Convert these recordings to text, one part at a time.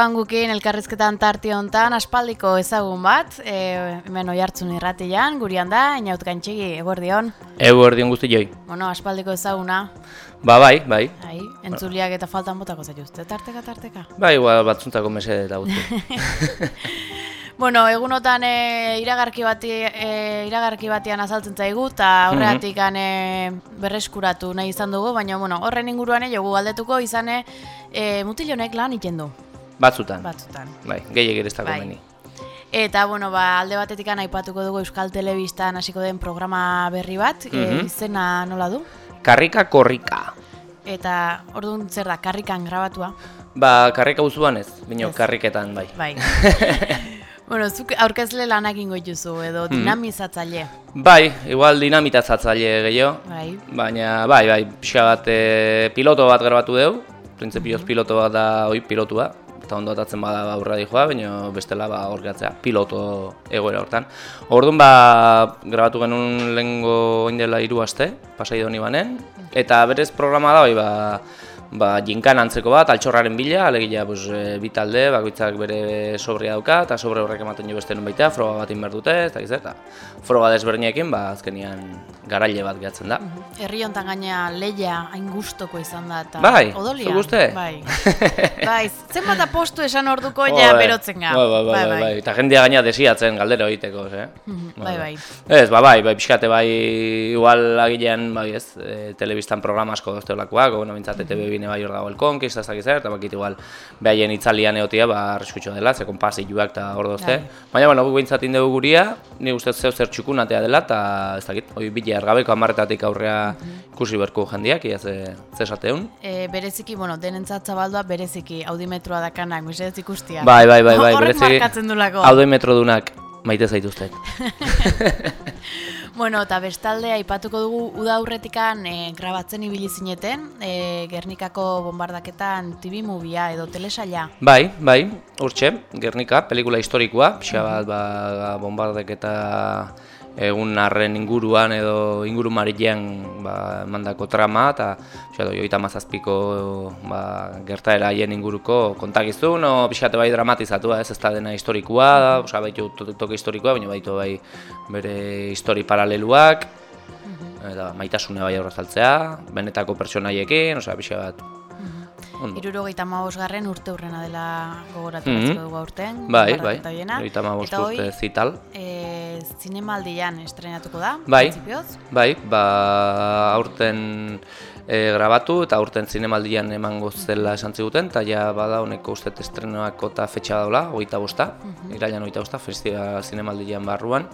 Gaurkoan gukin elkarrizketan tarte hontan aspaldiko ezagun bat, e, hemen oi hartzun irratian, gurian da, inaut gaintxegi, eguerdion. Eguerdion guzti joi. Bueno, aspaldiko ezaguna. Ba, bai, bai. Bai, entzuliak eta faltan botako zaituzte, tarteka, tarteka. Bai, igual batzuntzako mese eta guzti. Bueno, egunotan e, iragarki bati e, iragarki batean azaltzen zaigu eta horregatik e, berreskuratu nahi izan dugu, baina bueno, horren inguruan e, jogu galdetuko izane e, mutilonek lan egiten du. Batzutan. Batzutan. Bai, gehiagir ez dago Bai. Eta bueno, ba, alde batetik aipatuko dugu Euskal Telebistan hasiko den programa berri bat, e, Mhm. izena nola du? Karrika korrika. Eta orduan zer da, karrikan grabatua? Ba, karrika uzuan ez, bino Ez. karriketan bai. Bai. bueno, zuk aurkezle lanak ingo dituzu edo Mhm. dinamizatzaile. Bai, igual dinamita zatzaile gehiago. Bai. Baina, bai, bai, pixka bat e, piloto bat grabatu dugu. Printzipioz piloto bat da, oi, pilotua. Eta ondo atatzen bada aurra joa, baina bestela ba hor gatzea, piloto egoera hortan. Orduan ba, grabatu genuen lehengo oindela hiru aste, pasai doni banen. Eta berez programa da, bai, ba, ba, jinkan antzeko bat, altxorraren bila, alegia pues, e, bi talde, bakoitzak bere sobria dauka, eta sobre horrek ematen jo beste baita, froga bat inber dute, ez dakiz eta froga desberdinekin, ba, azkenian garaile bat gehatzen da. Herri hontan gaina leia hain gustoko izan da eta Bai, odolia. uste? Bai. bai, zenbat apostu esan orduko ja Bai, berotzen ga. Bai, bai, bai, bai, bai. Eta jendea gaina desiatzen galdero egiteko, eh? Mhm, Bai, bai. Ez, ba, bai, bai, pixkate bai, igual agilean, bai, ez, e, telebistan programa asko dozte olakoak, bueno, bintzat ETV bine bai hor dago el konkista, ez dakiz zer, eta bakit igual, behaien itzalian egotia, ba, arriskutxo dela, ze konpasi juak eta hor dozte. Bai. Baina, bueno, gu bintzat indegu guria, ni ustez zeu zer txukunatea dela, eta ez dakit, hoi bile ergabeko amarretatik aurrea ikusi berko jendiak, ia ze, ze esateun. E, bereziki, bueno, denentzat zabaldua bereziki audimetroa dakanak, mesedez ikustia. Bai, bai, bai, bai, Horrek berezi, markatzen dulako. audiometrodunak maite zaituztet. Bueno, eta bestalde aipatuko dugu uda aurretikan e, grabatzen ibili zineten, e, Gernikako bombardaketan TV movia edo telesaila. Bai, bai, urtxe, Gernika, pelikula historikoa, pixa bat ba, bombardeketa egun arren inguruan edo inguru marilean ba, emandako trama eta pixa doi, oita mazazpiko ba, gertaera haien inguruko kontakizun, o pixate bai dramatizatua ez ez da dena historikoa, da, osea, baitu to- toke historikoa, baina baitu bai bere histori paraleluak, eta maitasune bai aurrazaltzea, benetako pertsonaiekin, osea, pixa bat. Irurogeita garren urte urrena dela gogoratu Mhm. dugu aurten. Bai, bai, Eta hoi, urte zital. e, zinemaldian estrenatuko da, Bai. printzipioz. Bai, ba, aurten e, grabatu eta aurten zinemaldian emango zela esan ziguten, eta ja bada honeko uste estrenoako eta fetxa daula, hogeita bosta, irailan hogeita bosta, festival zinemaldian barruan.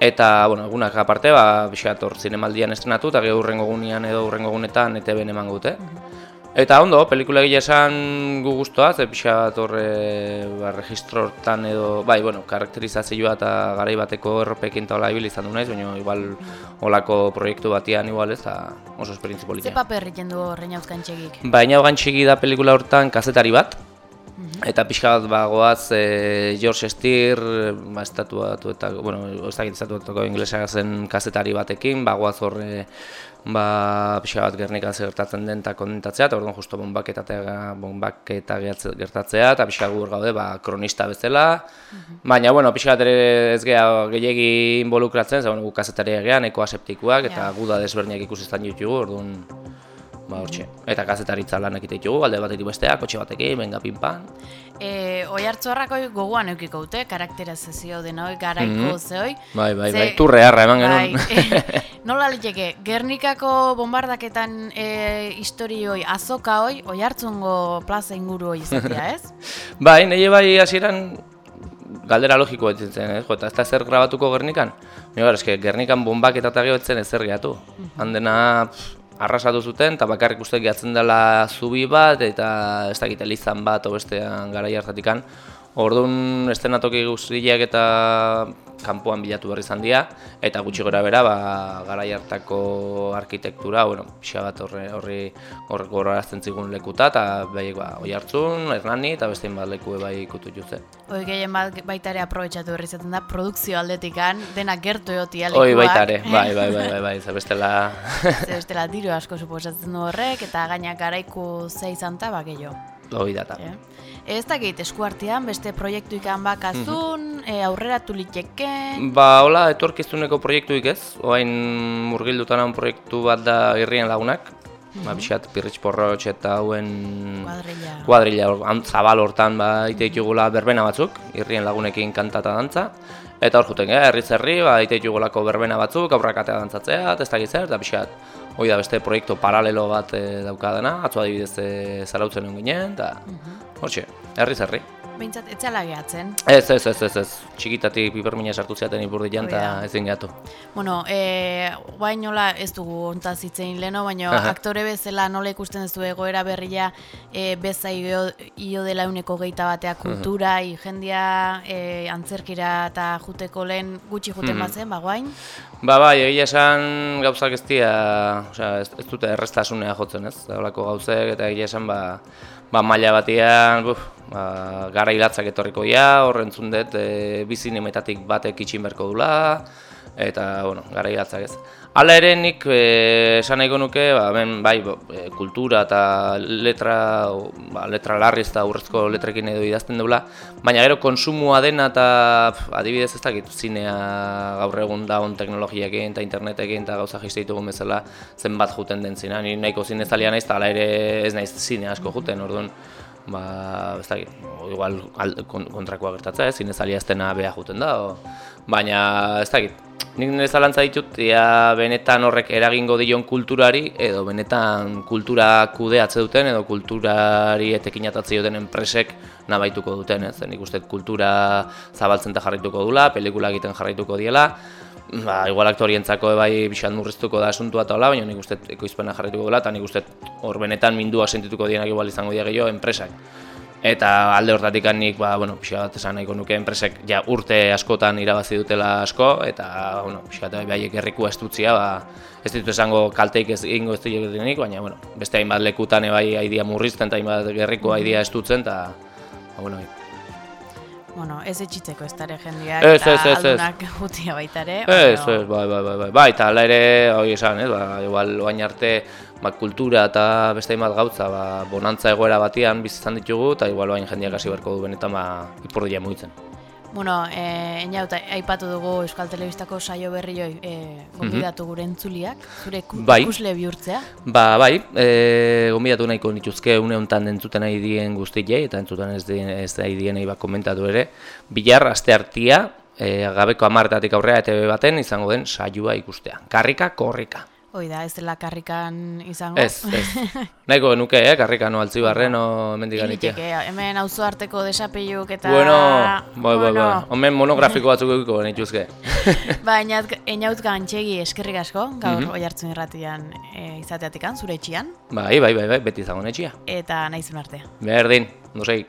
Eta, bueno, egunak aparte, ba, hor zinemaldian estrenatu, eta gero hurrengo gunean edo hurrengo gunetan ETV-en emango dute. Eta ondo, pelikula egia esan gu guztua, ze pixa bat horre ba, registro hortan edo, bai, bueno, karakterizazioa eta garai bateko erropekin eta hola ibili izan du naiz, baina igual olako proiektu batian igual ez, eta oso esperientzi Ze politia. paper egiten du horrein txegik? Baina txiki da pelikula hortan kazetari bat, eta pixka bat ba, goaz e, George Stier, ba, estatuatu eta, bueno, ez dakit estatuatuko inglesa zen kazetari batekin, ba, goaz horre ba, pixka bat gernikan gertatzen den eta kontatzea, eta orduan justo bombaketa gertze- gertatzea, eta pixka gur gaude, ba, kronista bezala, baina, bueno, pixka bat ere ez geha gehiagi involukratzen, ze, bueno, gu kazetariak gehan, eko aseptikuak, eta Ja. guda desberdinak ikusi izan ditugu, orduan, ba, hortxe. Eta kazetaritza lanak egite ditugu, alde batetik besteak, kotxe batekin, benga pinpan. E, oi hartzuarrako gogoan eukiko dute, karakterizazio denoi, garaiko Mhm. zehoi. Bai, bai, Ze- bai, turre harra eman genuen. Bai, nola liteke, Gernikako bombardaketan e, historioi, azoka hoi, oi hartzungo plaza inguru hoi izatea, ez? bai, nahi bai hasieran galdera logiko ez zen, ez? Jo, eta ez da zer grabatuko Gernikan? Baina, gara, eske, Gernikan bombak eta gehiago ez zen ezer gehiatu. Handena pff, arrasatu zuten, eta bakarrik uste gehatzen dela zubi bat, eta ez dakit elizan bat, o bestean garai hartatikan. Orduan, estenatoki guztiak eta kanpoan bilatu behar izan dira, eta gutxi gora bera, ba, garai hartako arkitektura, bueno, pixa bat horre, horri horre gorarazten zigun lekuta, eta bai, ba, oi hartzun, Hernani, eta bestein bat leku bai ikutu juze. Hoi gehien bat baita ere aprobetxatu berri izaten da, produkzio aldetikan, dena gertu egotia lekuak. Hoi baita ere, bai, bai, bai, bai, bai, ze bestela... Ze bestela diru asko suposatzen du horrek, eta gainak garaiku ze izan ta, ba, gehiago. Hori data. Eh? Ez dakit, eskuartean beste proiektu ikan bakazun, e, aurreratu liteke... Ba, hola, etorkizuneko proiektuik ez, oain murgildutan proiektu bat da irrien lagunak, ba, pixat, pirritx porrotx eta hauen Kuadrilla. kuadrilla zabal hortan ba, ite ditugula berbena batzuk, irrien lagunekin kantata dantza, eta hor juten, eh, herri, ba, ite ditugulako berbena batzuk, aurrak atea dantzatzea, ez dakit zer, eta pixat, hoi da beste proiektu paralelo bat e, daukadana, atzo adibidez e, zarautzen ginen, eta hortxe, herriz herri. Behintzat, etxala gehatzen. Ez, ez, ez, ez, ez, txikitatik pipermina sartu ziaten ipurdian, eta ezin gehatu. Bueno, e, guain nola ez dugu ontaz hitzein leno, baina aktore bezala nola ikusten ez du egoera berria e, beza io, io dela uneko geita batea kultura, i jendia e, antzerkira eta juteko lehen gutxi juten Mhm. bazen, ba guain? Ba, bai, egia esan gauzak ez dira, osea, ez, ez dute erreztasunea jotzen, ez? Horako gauzek eta egia esan, ba, ba maila batean, buf, ba, gara hilatzak etorriko dira, horrentzun dut, e, bi zinemetatik batek itxin berko dula, eta, bueno, gara hilatzak ez. Hala ere nik e, esan nahiko nuke, ba, hemen, bai, e, kultura eta letra, ba, letra larriz eta urrezko letrekin edo idazten dula, baina gero konsumua dena eta adibidez ez dakit zinea gaur egun daun teknologiakin eta internetekin eta gauza jaiste ditugun bezala zenbat juten den zina. Ni nahiko zinezalia naiz eta hala ere ez naiz zine asko juten, orduan ba, ez dakit, igual al, kon, kontrakoa gertatzea, ez, zinezalia ez dena beha juten da, o, baina ez dakit, nik nire zalantza ditut, ea benetan horrek eragingo dion kulturari, edo benetan kultura kudeatze duten, edo kulturari etekin atatze duten enpresek nabaituko duten, ez, nik uste kultura zabaltzen eta jarraituko dula, pelikula egiten jarraituko diela, ba, igual aktorientzako bai pixat murriztuko da asuntua eta hola, baina nik uste ekoizpena jarraituko dela, eta nik uste hor benetan mindua sentituko dienak igual izango dira gehiago enpresak. Eta alde hortatik nik, ba, bueno, pixka bat esan nahiko nuke enpresek ja urte askotan irabazi dutela asko, eta, bueno, pixka bat behaiek herrikua estutzia, ba, ez ditut esango kalteik ez egingo ez direnik, baina, bueno, beste hainbat lekutan bai aidia murrizten eta hainbat gerriko aidia estutzen, eta, ba, bueno, Bueno, ez etxitzeko ez dara jendiak Ez, eta ez, ez, aldunak jutia baita ere. Ez, ez, bai, bai, bai, bai, bai, eta hala ere, hori esan, ez, ba, igual, oain arte, ba, kultura eta beste hainbat gauza, ba, bonantza egoera batean bizizan ditugu, eta igual oain jendeak hasi beharko du benetan, ba, ipurdia mugitzen. Bueno, eh, eniaut, aipatu dugu Euskal Telebistako saio berri joi, eh, gonbidatu gure entzuliak, zure Mhm. Bai. ikusle bihurtzea. Ba, bai, e, gonbidatu nahiko nituzke une honetan entzuten nahi dien guztiei, eta entzuten ez, dien, ez nahi dien nahi bat komentatu ere. Bilar, aste hartia, e, gabeko amartatik aurrera ETV baten izango den saioa ikustea. Karrika, korrika. Hoi da, ez dela karrikan izango. Ez, ez. Nahiko genuke, eh, karrika no altzibarren, o mendikan. Egiteke, hemen auzo arteko desapeiuk eta... Bueno, bai, bai, bai. Bueno, Omen monografiko batzuk egiko genituzke. Baina enaut gantxegi eskerrik asko, gaur Mhm. oi hartzun irratian e, izateatikan, zure etxian, Bai, bai, bai, bai, beti izango netxia. eta naizun arte. Berdin, ondo segi.